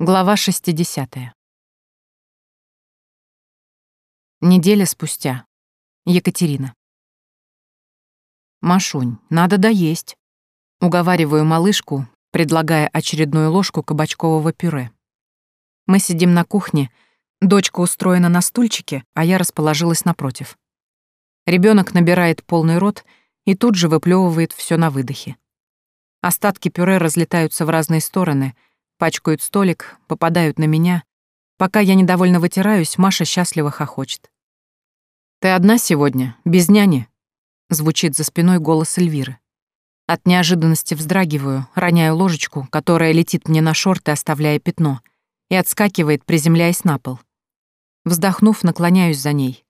Глава 60. Неделя спустя. Екатерина. «Машунь, надо доесть». Уговариваю малышку, предлагая очередную ложку кабачкового пюре. Мы сидим на кухне, дочка устроена на стульчике, а я расположилась напротив. Ребенок набирает полный рот и тут же выплевывает все на выдохе. Остатки пюре разлетаются в разные стороны — пачкают столик, попадают на меня. Пока я недовольно вытираюсь, Маша счастливо хохочет. «Ты одна сегодня, без няни?» — звучит за спиной голос Эльвиры. От неожиданности вздрагиваю, роняю ложечку, которая летит мне на шорты, оставляя пятно, и отскакивает, приземляясь на пол. Вздохнув, наклоняюсь за ней.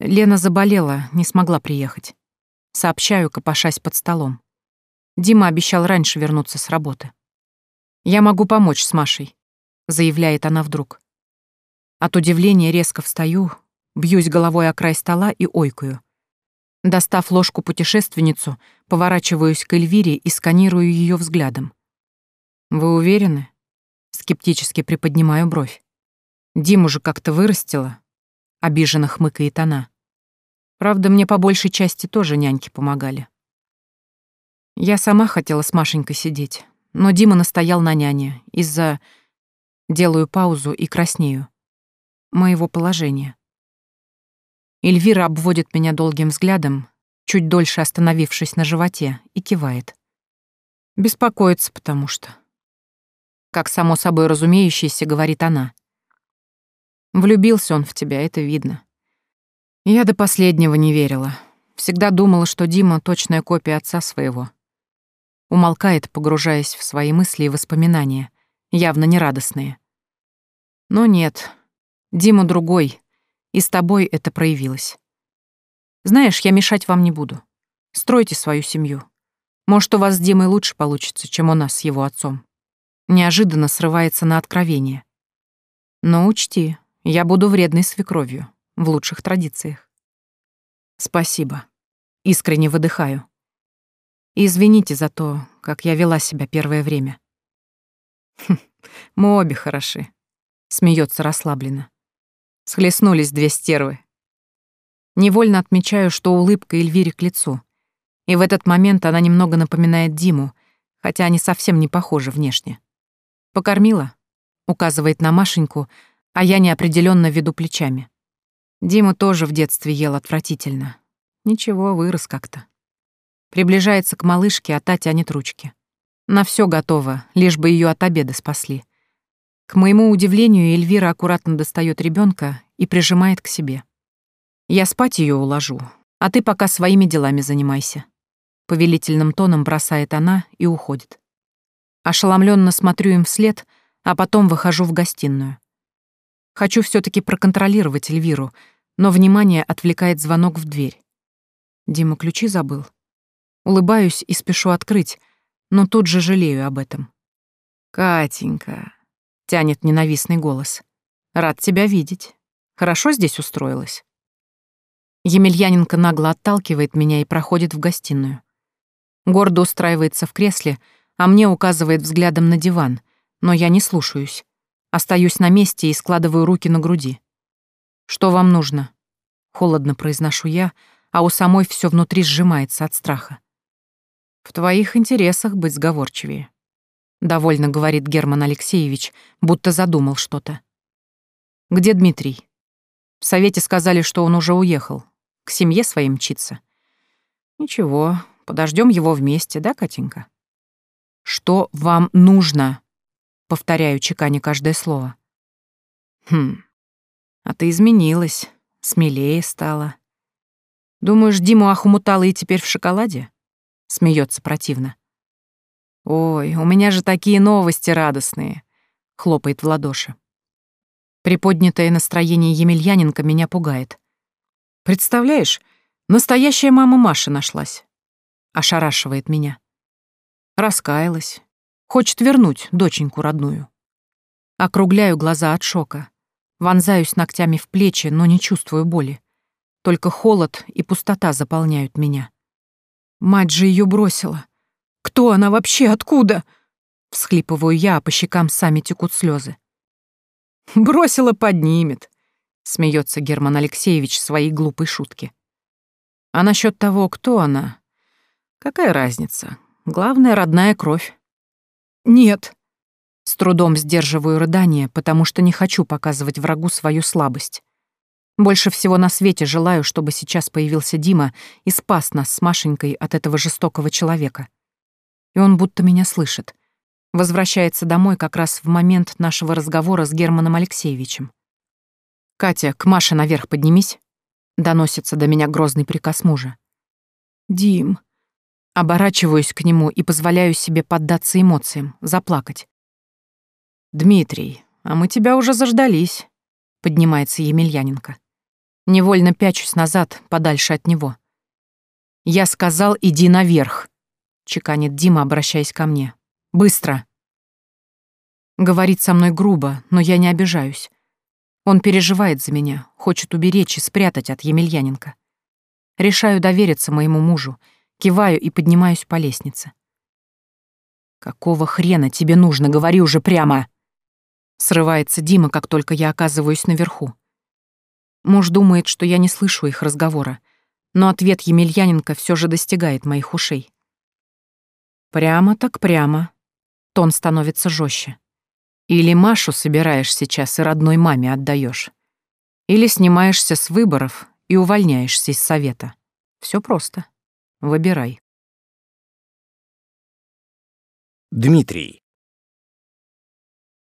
Лена заболела, не смогла приехать. Сообщаю, копошась под столом. Дима обещал раньше вернуться с работы. «Я могу помочь с Машей», — заявляет она вдруг. От удивления резко встаю, бьюсь головой о край стола и ойкаю. Достав ложку-путешественницу, поворачиваюсь к Эльвире и сканирую ее взглядом. «Вы уверены?» — скептически приподнимаю бровь. «Диму же как-то вырастила», — обиженно хмыкает она. «Правда, мне по большей части тоже няньки помогали». Я сама хотела с Машенькой сидеть, но Дима настоял на няне из-за... Делаю паузу и краснею. Моего положения. Эльвира обводит меня долгим взглядом, чуть дольше остановившись на животе, и кивает. Беспокоится, потому что... Как само собой разумеющееся, говорит она. Влюбился он в тебя, это видно. Я до последнего не верила. Всегда думала, что Дима — точная копия отца своего. Умолкает, погружаясь в свои мысли и воспоминания, явно нерадостные. Но нет, Дима другой, и с тобой это проявилось. Знаешь, я мешать вам не буду. Стройте свою семью. Может, у вас с Димой лучше получится, чем у нас с его отцом. Неожиданно срывается на откровение. Но учти, я буду вредной свекровью, в лучших традициях. Спасибо. Искренне выдыхаю. И извините за то, как я вела себя первое время. Хм, мы обе хороши. Смеется расслабленно. Схлестнулись две стервы. Невольно отмечаю, что улыбка Эльвире к лицу. И в этот момент она немного напоминает Диму, хотя они совсем не похожи внешне. «Покормила?» — указывает на Машеньку, а я неопределенно веду плечами. Дима тоже в детстве ел отвратительно. Ничего, вырос как-то. Приближается к малышке, а та тянет ручки. На все готово, лишь бы ее от обеда спасли. К моему удивлению, Эльвира аккуратно достает ребенка и прижимает к себе. Я спать ее уложу, а ты пока своими делами занимайся. Повелительным тоном бросает она и уходит. Ошеломленно смотрю им вслед, а потом выхожу в гостиную. Хочу все таки проконтролировать Эльвиру, но внимание отвлекает звонок в дверь. Дима ключи забыл. Улыбаюсь и спешу открыть, но тут же жалею об этом. «Катенька», — тянет ненавистный голос, — «рад тебя видеть. Хорошо здесь устроилась?» Емельяненко нагло отталкивает меня и проходит в гостиную. Гордо устраивается в кресле, а мне указывает взглядом на диван, но я не слушаюсь. Остаюсь на месте и складываю руки на груди. «Что вам нужно?» Холодно произношу я, а у самой все внутри сжимается от страха. В твоих интересах быть сговорчивее. Довольно говорит Герман Алексеевич, будто задумал что-то. Где Дмитрий? В совете сказали, что он уже уехал. К семье своей мчится. Ничего, подождем его вместе, да, Катенька? Что вам нужно? Повторяю, чеканя каждое слово. Хм, а ты изменилась, смелее стала. Думаешь, Диму охмутала и теперь в шоколаде? Смеется противно. «Ой, у меня же такие новости радостные!» — хлопает в ладоши. Приподнятое настроение Емельяненко меня пугает. «Представляешь, настоящая мама Маша нашлась!» — ошарашивает меня. Раскаялась. Хочет вернуть доченьку родную. Округляю глаза от шока. Вонзаюсь ногтями в плечи, но не чувствую боли. Только холод и пустота заполняют меня. Мать же ее бросила. Кто она вообще? Откуда? Всхлипываю я, а по щекам сами текут слезы. Бросила поднимет, смеется Герман Алексеевич своей глупой шутки. А насчет того, кто она, какая разница? Главное, родная кровь. Нет. С трудом сдерживаю рыдание, потому что не хочу показывать врагу свою слабость. Больше всего на свете желаю, чтобы сейчас появился Дима и спас нас с Машенькой от этого жестокого человека. И он будто меня слышит. Возвращается домой как раз в момент нашего разговора с Германом Алексеевичем. «Катя, к Маше наверх поднимись», — доносится до меня грозный приказ мужа. «Дим». Оборачиваюсь к нему и позволяю себе поддаться эмоциям, заплакать. «Дмитрий, а мы тебя уже заждались», — поднимается Емельяненко. Невольно пячусь назад, подальше от него. «Я сказал, иди наверх», — чеканит Дима, обращаясь ко мне. «Быстро!» Говорит со мной грубо, но я не обижаюсь. Он переживает за меня, хочет уберечь и спрятать от Емельяненко. Решаю довериться моему мужу, киваю и поднимаюсь по лестнице. «Какого хрена тебе нужно? Говори уже прямо!» Срывается Дима, как только я оказываюсь наверху. Муж думает, что я не слышу их разговора, но ответ Емельяненко все же достигает моих ушей. Прямо так прямо. Тон становится жестче. Или Машу собираешь сейчас и родной маме отдаешь, или снимаешься с выборов и увольняешься из совета. Все просто. Выбирай. Дмитрий.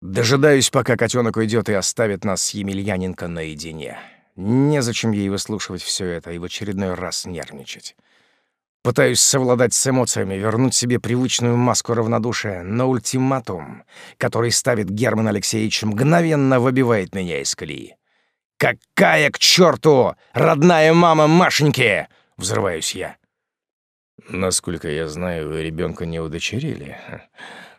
Дожидаюсь, пока котенок уйдет и оставит нас с Емельяненко наедине. Незачем ей выслушивать все это и в очередной раз нервничать. Пытаюсь совладать с эмоциями, вернуть себе привычную маску равнодушия, но ультиматум, который ставит Герман Алексеевич, мгновенно выбивает меня из колеи. «Какая к черту родная мама Машеньки!» — взрываюсь я. «Насколько я знаю, вы ребенка не удочерили».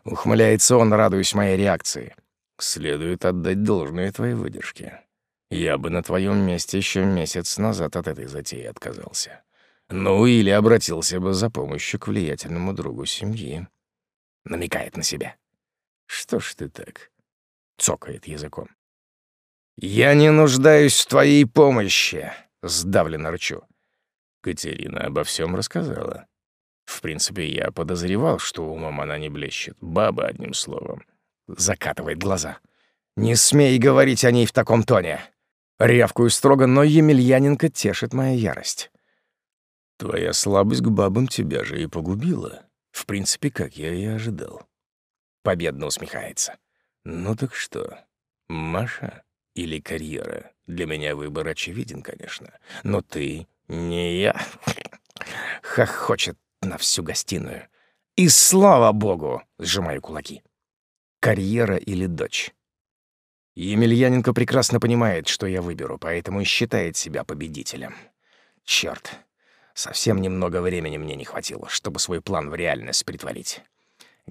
Ухмыляется он, радуясь моей реакции. «Следует отдать должное твоей выдержке. Я бы на твоем месте еще месяц назад от этой затеи отказался. Ну, или обратился бы за помощью к влиятельному другу семьи. Намекает на себя. Что ж ты так? Цокает языком. «Я не нуждаюсь в твоей помощи», — сдавленно рычу. Катерина обо всем рассказала. В принципе, я подозревал, что умом она не блещет. Баба, одним словом. Закатывает глаза. «Не смей говорить о ней в таком тоне!» Рявкую строго, но Емельяненко тешит моя ярость. «Твоя слабость к бабам тебя же и погубила. В принципе, как я и ожидал». Победно усмехается. «Ну так что, Маша или карьера? Для меня выбор очевиден, конечно. Но ты не я». Хохочет на всю гостиную. «И слава богу!» — сжимаю кулаки. «Карьера или дочь?» Емельяненко прекрасно понимает, что я выберу, поэтому и считает себя победителем. Черт, совсем немного времени мне не хватило, чтобы свой план в реальность притворить.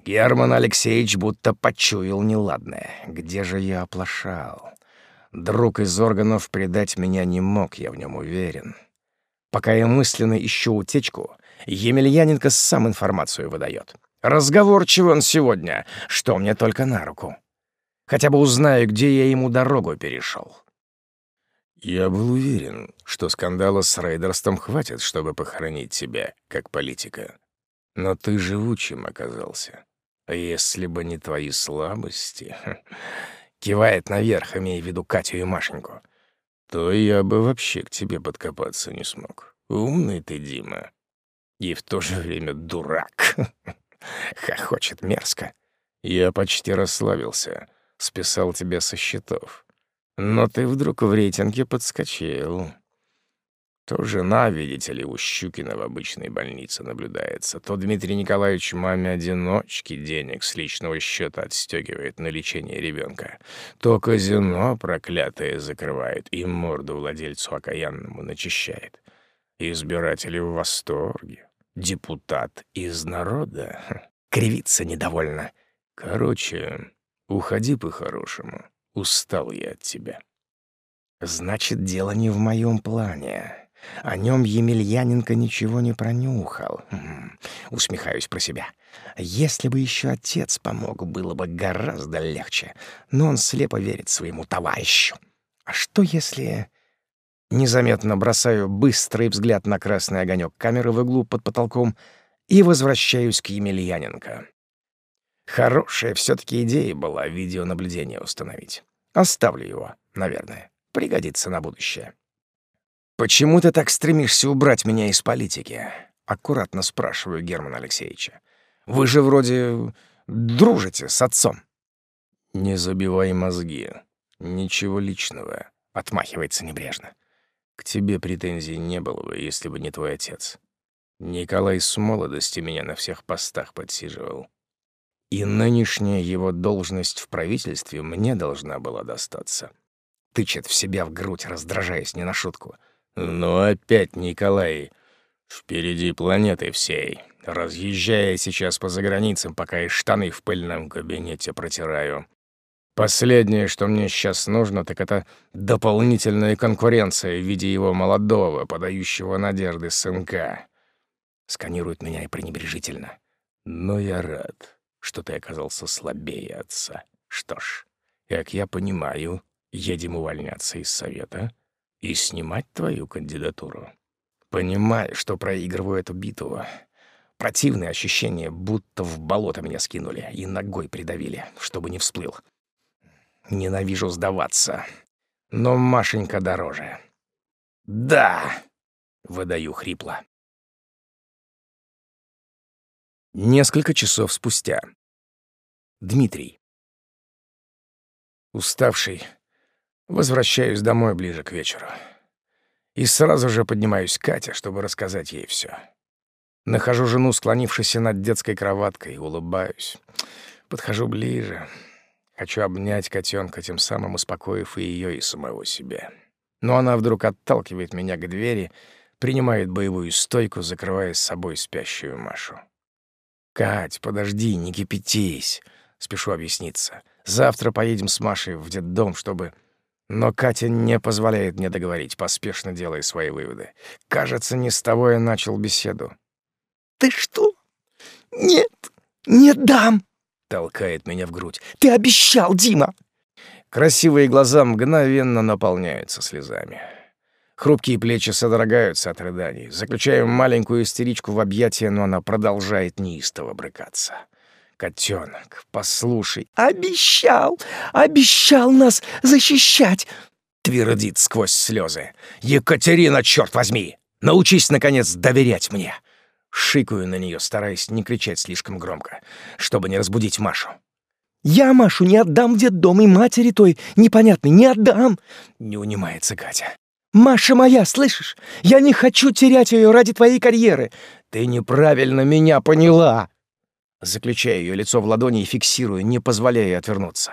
Герман Алексеевич будто почуял неладное. Где же я оплошал? Друг из органов предать меня не мог, я в нем уверен. Пока я мысленно ищу утечку, Емельяненко сам информацию выдает. Разговорчивый он сегодня, что мне только на руку. Хотя бы узнаю, где я ему дорогу перешел. Я был уверен, что скандала с рейдерством хватит, чтобы похоронить тебя, как политика. Но ты живучим оказался. А если бы не твои слабости... Кивает наверх, имея в виду Катю и Машеньку. То я бы вообще к тебе подкопаться не смог. Умный ты, Дима. И в то же время дурак. Хохочет мерзко. Я почти расслабился списал тебя со счетов. Но ты вдруг в рейтинге подскочил. То жена, видите ли, у Щукина в обычной больнице наблюдается, то Дмитрий Николаевич маме-одиночке денег с личного счета отстегивает на лечение ребенка, то казино проклятое закрывает и морду владельцу окаянному начищает. Избиратели в восторге. Депутат из народа. Кривится недовольно. Короче, Уходи по-хорошему. Устал я от тебя. Значит, дело не в моем плане. О нем Емельяненко ничего не пронюхал. Хм, усмехаюсь про себя. Если бы еще отец помог, было бы гораздо легче. Но он слепо верит своему товарищу. А что если... Незаметно бросаю быстрый взгляд на красный огонек камеры в углу под потолком и возвращаюсь к Емельяненко. Хорошая все таки идея была видеонаблюдение установить. Оставлю его, наверное. Пригодится на будущее. «Почему ты так стремишься убрать меня из политики?» — аккуратно спрашиваю Германа Алексеевича. «Вы же вроде дружите с отцом». «Не забивай мозги. Ничего личного», — отмахивается небрежно. «К тебе претензий не было бы, если бы не твой отец. Николай с молодости меня на всех постах подсиживал. И нынешняя его должность в правительстве мне должна была достаться. Тычет в себя в грудь, раздражаясь не на шутку. «Ну опять, Николай, впереди планеты всей. Разъезжая сейчас по заграницам, пока и штаны в пыльном кабинете протираю. Последнее, что мне сейчас нужно, так это дополнительная конкуренция в виде его молодого, подающего надежды сынка. Сканирует меня и пренебрежительно. Но я рад, что ты оказался слабее отца. Что ж, как я понимаю, едем увольняться из совета — и снимать твою кандидатуру. Понимаю, что проигрываю эту битву. Противное ощущение, будто в болото меня скинули и ногой придавили, чтобы не всплыл. Ненавижу сдаваться. Но Машенька дороже. «Да!» — выдаю хрипло. Несколько часов спустя. Дмитрий. Уставший, Возвращаюсь домой ближе к вечеру. И сразу же поднимаюсь к Кате, чтобы рассказать ей все. Нахожу жену, склонившуюся над детской кроваткой, улыбаюсь. Подхожу ближе. Хочу обнять котенка, тем самым успокоив и ее, и самого себя. Но она вдруг отталкивает меня к двери, принимает боевую стойку, закрывая с собой спящую Машу. «Кать, подожди, не кипятись!» — спешу объясниться. «Завтра поедем с Машей в детдом, чтобы...» Но Катя не позволяет мне договорить, поспешно делая свои выводы. Кажется, не с того я начал беседу. «Ты что? Нет, не дам!» — толкает меня в грудь. «Ты обещал, Дима!» Красивые глаза мгновенно наполняются слезами. Хрупкие плечи содрогаются от рыданий. Заключаем маленькую истеричку в объятия, но она продолжает неистово брыкаться. Котенок, послушай. Обещал, обещал нас защищать. Твердит сквозь слезы. Екатерина, черт возьми! Научись, наконец, доверять мне. Шикаю на нее, стараясь не кричать слишком громко, чтобы не разбудить Машу. «Я Машу не отдам в детдом, и матери той непонятной не отдам!» Не унимается Катя. «Маша моя, слышишь? Я не хочу терять ее ради твоей карьеры!» «Ты неправильно меня поняла!» Заключаю ее лицо в ладони и фиксирую, не позволяя отвернуться.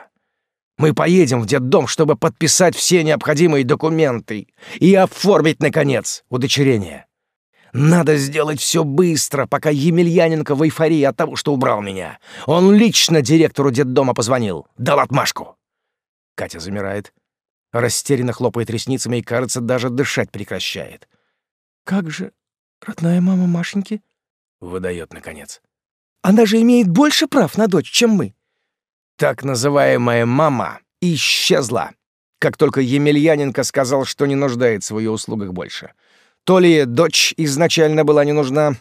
Мы поедем в детдом, чтобы подписать все необходимые документы и оформить, наконец, удочерение. Надо сделать все быстро, пока Емельяненко в эйфории от того, что убрал меня. Он лично директору детдома позвонил, дал отмашку. Катя замирает, растерянно хлопает ресницами и, кажется, даже дышать прекращает. «Как же родная мама Машеньки?» — выдает наконец. Она же имеет больше прав на дочь, чем мы. Так называемая мама исчезла, как только Емельяненко сказал, что не нуждается в ее услугах больше. То ли дочь изначально была не нужна,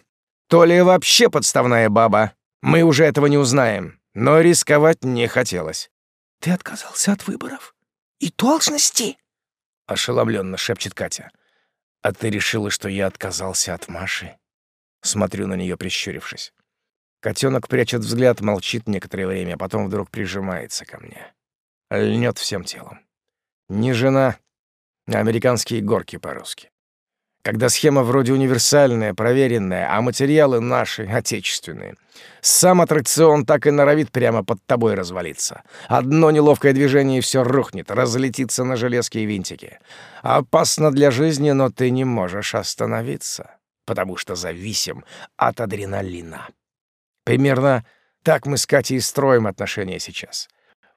то ли вообще подставная баба. Мы уже этого не узнаем, но рисковать не хотелось. «Ты отказался от выборов и должности?» — ошеломленно шепчет Катя. «А ты решила, что я отказался от Маши?» Смотрю на нее, прищурившись. Котенок прячет взгляд, молчит некоторое время, а потом вдруг прижимается ко мне. Льнет всем телом. Не жена, а американские горки по-русски. Когда схема вроде универсальная, проверенная, а материалы наши, отечественные. Сам аттракцион так и норовит прямо под тобой развалиться. Одно неловкое движение, и все рухнет, разлетится на железки и винтики. Опасно для жизни, но ты не можешь остановиться, потому что зависим от адреналина. Примерно так мы с Катей строим отношения сейчас.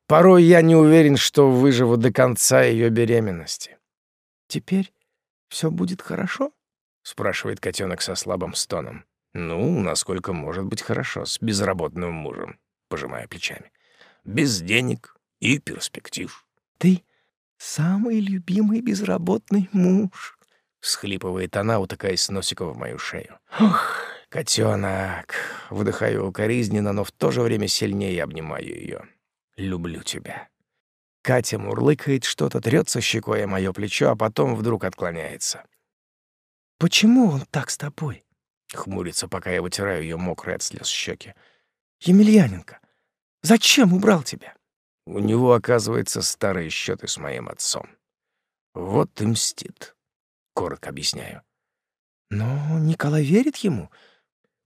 Порой я не уверен, что выживу до конца ее беременности. Теперь все будет хорошо? спрашивает котенок со слабым стоном. Ну, насколько может быть хорошо с безработным мужем, пожимая плечами. Без денег и перспектив. Ты самый любимый безработный муж, всхлипывает она, утыкаясь носиком в мою шею. Ох, котенок, выдыхаю укоризненно, но в то же время сильнее обнимаю ее. Люблю тебя. Катя мурлыкает что-то, трется щекой о мое плечо, а потом вдруг отклоняется. Почему он так с тобой? Хмурится, пока я вытираю ее мокрые от слез щеки. Емельяненко, зачем убрал тебя? У него, оказывается, старые счеты с моим отцом. Вот и мстит. Коротко объясняю. Но Николай верит ему.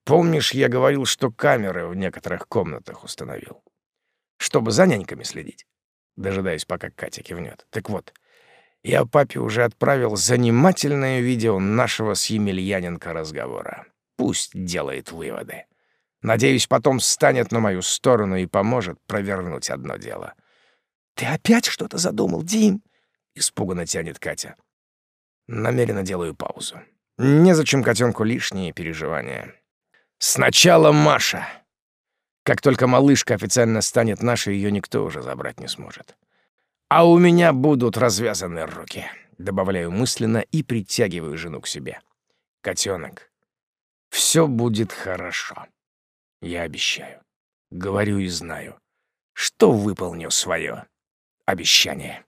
Помнишь, я говорил, что камеры в некоторых комнатах установил? Чтобы за няньками следить дожидаясь, пока Катя кивнет. Так вот, я папе уже отправил занимательное видео нашего с Емельяненко разговора. Пусть делает выводы. Надеюсь, потом встанет на мою сторону и поможет провернуть одно дело. «Ты опять что-то задумал, Дим?» — испуганно тянет Катя. Намеренно делаю паузу. Незачем котенку лишние переживания. Сначала Маша. Как только малышка официально станет нашей, ее никто уже забрать не сможет. А у меня будут развязаны руки. Добавляю мысленно и притягиваю жену к себе. Котенок, все будет хорошо. Я обещаю. Говорю и знаю, что выполню свое обещание.